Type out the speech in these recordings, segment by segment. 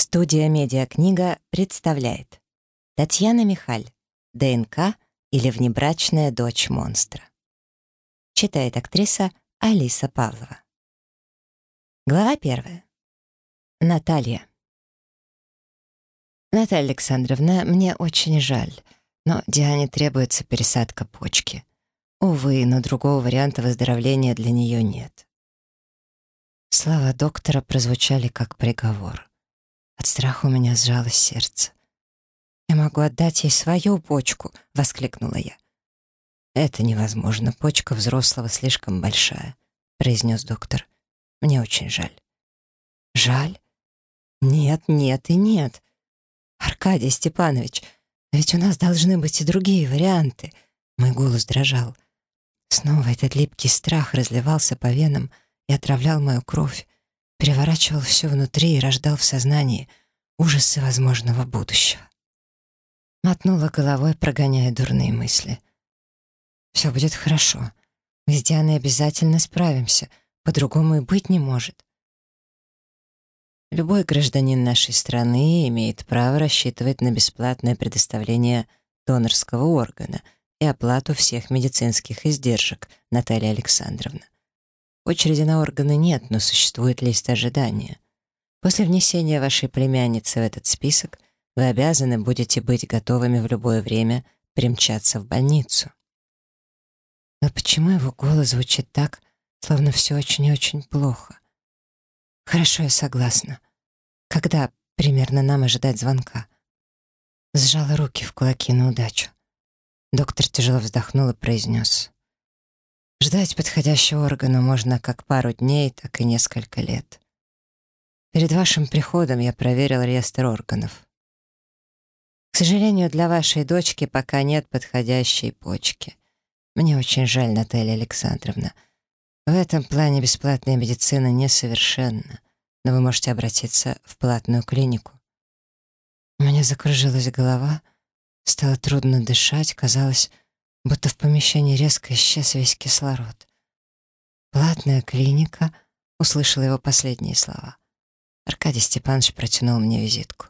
Студия «Медиакнига» представляет Татьяна Михаль «ДНК или внебрачная дочь монстра». Читает актриса Алиса Павлова. Глава первая. Наталья. Наталья Александровна, мне очень жаль, но Диане требуется пересадка почки. Увы, но другого варианта выздоровления для нее нет. Слова доктора прозвучали как приговор. От страха у меня сжалось сердце. «Я могу отдать ей свою почку!» — воскликнула я. «Это невозможно. Почка взрослого слишком большая», — произнес доктор. «Мне очень жаль». «Жаль? Нет, нет и нет. Аркадий Степанович, ведь у нас должны быть и другие варианты». Мой голос дрожал. Снова этот липкий страх разливался по венам и отравлял мою кровь переворачивал все внутри и рождал в сознании ужасы возможного будущего. Мотнула головой, прогоняя дурные мысли. «Все будет хорошо. Мы с Дианой обязательно справимся. По-другому и быть не может». Любой гражданин нашей страны имеет право рассчитывать на бесплатное предоставление донорского органа и оплату всех медицинских издержек, Наталья Александровна. Очереди на органы нет, но существует лист ожидания. После внесения вашей племянницы в этот список вы обязаны будете быть готовыми в любое время примчаться в больницу. Но почему его голос звучит так, словно все очень и очень плохо? Хорошо, я согласна. Когда примерно нам ожидать звонка? Сжала руки в кулаки на удачу. Доктор тяжело вздохнул и произнес. Ждать подходящего органа можно как пару дней, так и несколько лет. Перед вашим приходом я проверил реестр органов. К сожалению, для вашей дочки пока нет подходящей почки. Мне очень жаль, Наталья Александровна. В этом плане бесплатная медицина несовершенна, но вы можете обратиться в платную клинику. У меня закружилась голова, стало трудно дышать, казалось, будто в помещении резко исчез весь кислород. «Платная клиника», — услышала его последние слова. Аркадий Степанович протянул мне визитку.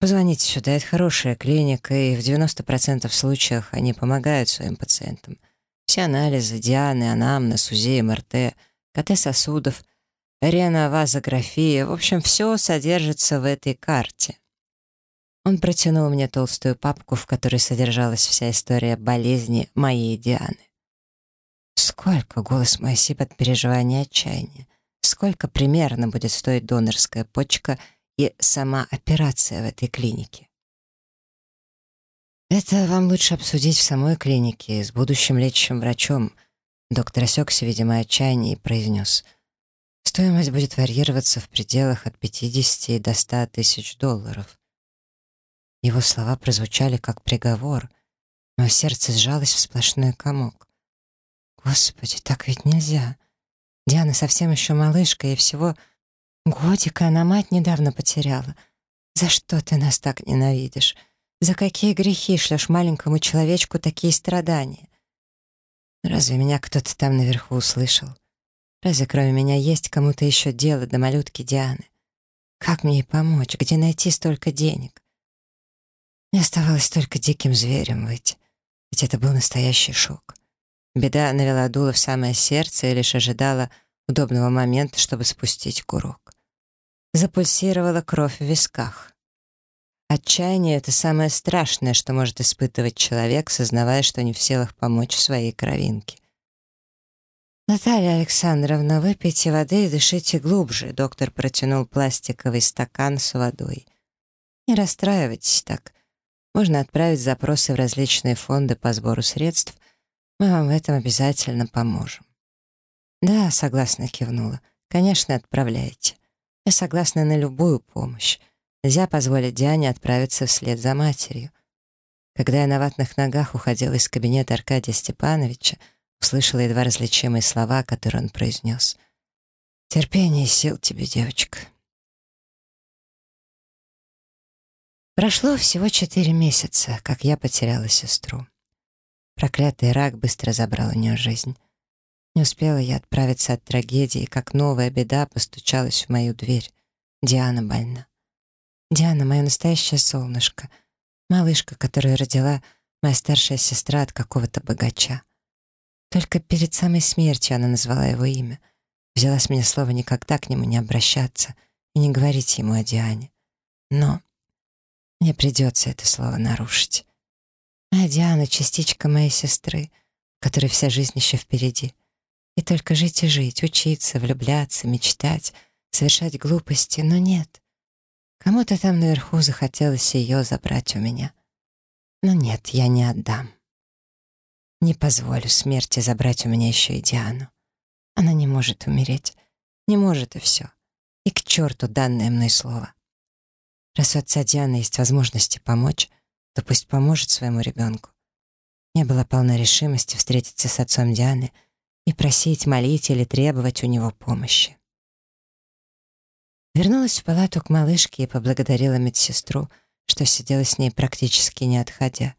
«Позвоните сюда, это хорошая клиника, и в 90% случаях они помогают своим пациентам. Все анализы, дианы, анамнез, УЗИ, МРТ, КТ сосудов, реновазография, в общем, все содержится в этой карте. Он протянул мне толстую папку, в которой содержалась вся история болезни моей Дианы. Сколько, голос мой осип от переживания и отчаяния, сколько примерно будет стоить донорская почка и сама операция в этой клинике? Это вам лучше обсудить в самой клинике с будущим лечащим врачом. Доктор осекся, видимо, отчаяние и произнес. Стоимость будет варьироваться в пределах от 50 до 100 тысяч долларов. Его слова прозвучали как приговор, но сердце сжалось в сплошной комок. Господи, так ведь нельзя. Диана совсем еще малышка, и всего годика она мать недавно потеряла. За что ты нас так ненавидишь? За какие грехи шлешь маленькому человечку такие страдания? Разве меня кто-то там наверху услышал? Разве кроме меня есть кому-то еще дело до малютки Дианы? Как мне ей помочь? Где найти столько денег? Мне оставалось только диким зверем быть, ведь это был настоящий шок. Беда навела дуло в самое сердце и лишь ожидала удобного момента, чтобы спустить курок. Запульсировала кровь в висках. Отчаяние — это самое страшное, что может испытывать человек, сознавая, что не в силах помочь своей кровинке. «Наталья Александровна, выпейте воды и дышите глубже», — доктор протянул пластиковый стакан с водой. «Не расстраивайтесь так. Можно отправить запросы в различные фонды по сбору средств. Мы вам в этом обязательно поможем. Да, согласно кивнула. Конечно, отправляйте. Я согласна на любую помощь. Нельзя позволить Диане отправиться вслед за матерью. Когда я на ватных ногах уходила из кабинета Аркадия Степановича, услышала едва различимые слова, которые он произнес. «Терпение и сил тебе, девочка». Прошло всего четыре месяца, как я потеряла сестру. Проклятый рак быстро забрал у нее жизнь. Не успела я отправиться от трагедии, как новая беда постучалась в мою дверь. Диана больна. Диана — мое настоящее солнышко. Малышка, которую родила моя старшая сестра от какого-то богача. Только перед самой смертью она назвала его имя. Взяла с меня слово никогда к нему не обращаться и не говорить ему о Диане. Но мне придется это слово нарушить. А Диана — частичка моей сестры, которой вся жизнь еще впереди. И только жить и жить, учиться, влюбляться, мечтать, совершать глупости, но нет. Кому-то там наверху захотелось ее забрать у меня. Но нет, я не отдам. Не позволю смерти забрать у меня еще и Диану. Она не может умереть. Не может, и все. И к черту данное мной слово. Раз у отца Дианы есть возможности помочь, то пусть поможет своему ребенку. Не было полной решимости встретиться с отцом Дианы и просить, молить или требовать у него помощи. Вернулась в палату к малышке и поблагодарила медсестру, что сидела с ней практически не отходя.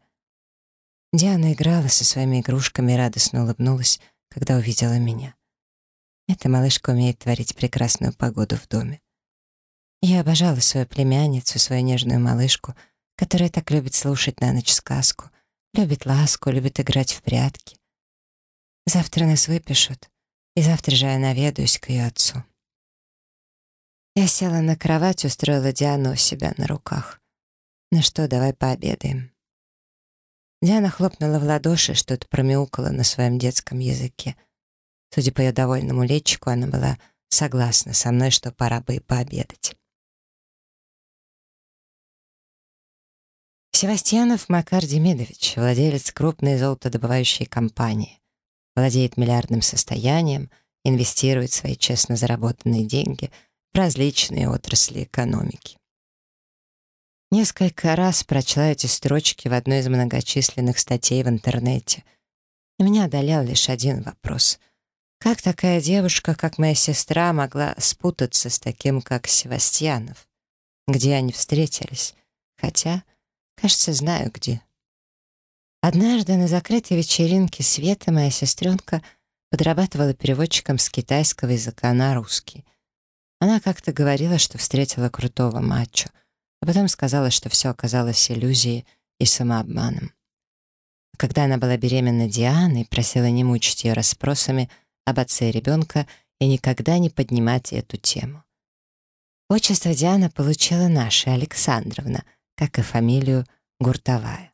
Диана играла со своими игрушками и радостно улыбнулась, когда увидела меня. Эта малышка умеет творить прекрасную погоду в доме. Я обожала свою племянницу, свою нежную малышку, которая так любит слушать на ночь сказку, любит ласку, любит играть в прятки. Завтра нас выпишут, и завтра же я наведаюсь к ее отцу. Я села на кровать, устроила Диану у себя на руках. «Ну что, давай пообедаем». Диана хлопнула в ладоши, что-то промяукала на своем детском языке. Судя по ее довольному летчику, она была согласна со мной, что пора бы и пообедать. Севастьянов Макар Демидович, владелец крупной золотодобывающей компании, владеет миллиардным состоянием, инвестирует свои честно заработанные деньги в различные отрасли экономики. Несколько раз прочла эти строчки в одной из многочисленных статей в интернете. И меня одолел лишь один вопрос. Как такая девушка, как моя сестра, могла спутаться с таким, как Севастьянов? Где они встретились? Хотя, кажется, знаю где. Однажды на закрытой вечеринке Света, моя сестренка, подрабатывала переводчиком с китайского языка на русский. Она как-то говорила, что встретила крутого мачо — а потом сказала, что все оказалось иллюзией и самообманом. Когда она была беременна Дианой, просила не мучить ее расспросами об отце ребенка и никогда не поднимать эту тему. Отчество Диана получила наша Александровна, как и фамилию Гуртовая.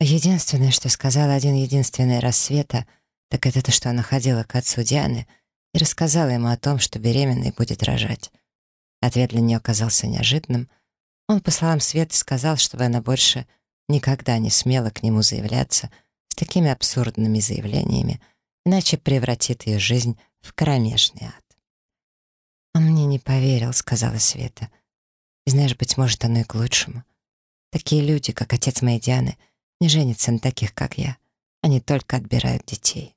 Единственное, что сказала один единственный рассвета, так это то, что она ходила к отцу Дианы и рассказала ему о том, что беременной будет рожать. Ответ для нее оказался неожиданным — он, по словам Светы, сказал, чтобы она больше никогда не смела к нему заявляться с такими абсурдными заявлениями, иначе превратит ее жизнь в кромешный ад. «Он мне не поверил», — сказала Света. «И знаешь, быть может, оно и к лучшему. Такие люди, как отец моей Дианы, не женятся на таких, как я. Они только отбирают детей».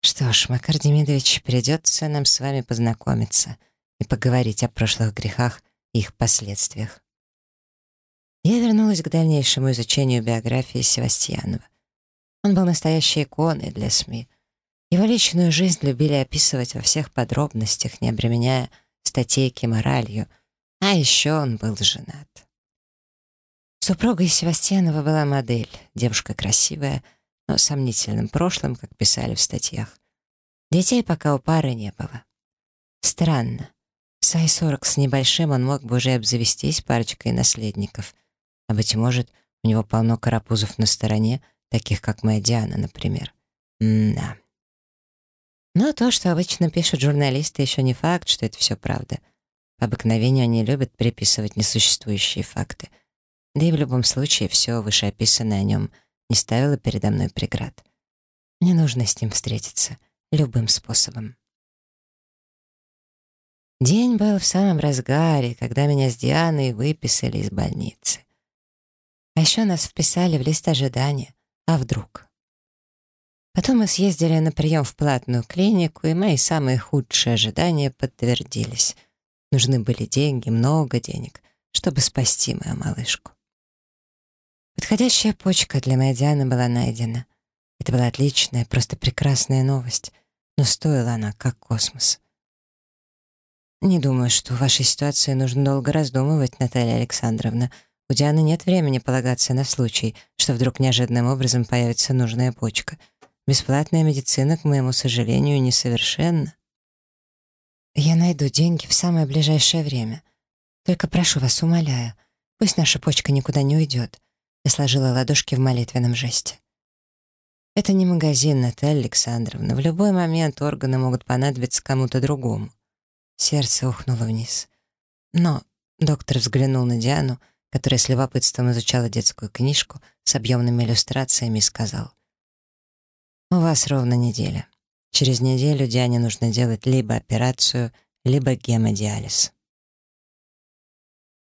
Что ж, Макар Демидович, придется нам с вами познакомиться и поговорить о прошлых грехах их последствиях. Я вернулась к дальнейшему изучению биографии Севастьянова. Он был настоящей иконой для СМИ. Его личную жизнь любили описывать во всех подробностях, не обременяя статейки моралью, а еще он был женат. Супругой Севастьянова была модель, девушка красивая, но с сомнительным прошлым, как писали в статьях. Детей пока у пары не было. Странно. В свои сорок с небольшим он мог бы уже обзавестись парочкой наследников. А, быть может, у него полно карапузов на стороне, таких как моя Диана, например. М-да. Но то, что обычно пишут журналисты, еще не факт, что это все правда. По обыкновению они любят приписывать несуществующие факты. Да и в любом случае все вышеописанное о нем не ставило передо мной преград. Мне нужно с ним встретиться любым способом. День был в самом разгаре, когда меня с Дианой выписали из больницы. А еще нас вписали в лист ожидания. А вдруг? Потом мы съездили на прием в платную клинику, и мои самые худшие ожидания подтвердились. Нужны были деньги, много денег, чтобы спасти мою малышку. Подходящая почка для моей Дианы была найдена. Это была отличная, просто прекрасная новость, но стоила она как космос. «Не думаю, что в вашей ситуации нужно долго раздумывать, Наталья Александровна. У Дианы нет времени полагаться на случай, что вдруг неожиданным образом появится нужная почка. Бесплатная медицина, к моему сожалению, несовершенна». «Я найду деньги в самое ближайшее время. Только прошу вас, умоляю, пусть наша почка никуда не уйдет». Я сложила ладошки в молитвенном жесте. «Это не магазин, Наталья Александровна. В любой момент органы могут понадобиться кому-то другому». Сердце ухнуло вниз. Но доктор взглянул на Диану, которая с любопытством изучала детскую книжку с объемными иллюстрациями и сказал. «У вас ровно неделя. Через неделю Диане нужно делать либо операцию, либо гемодиализ».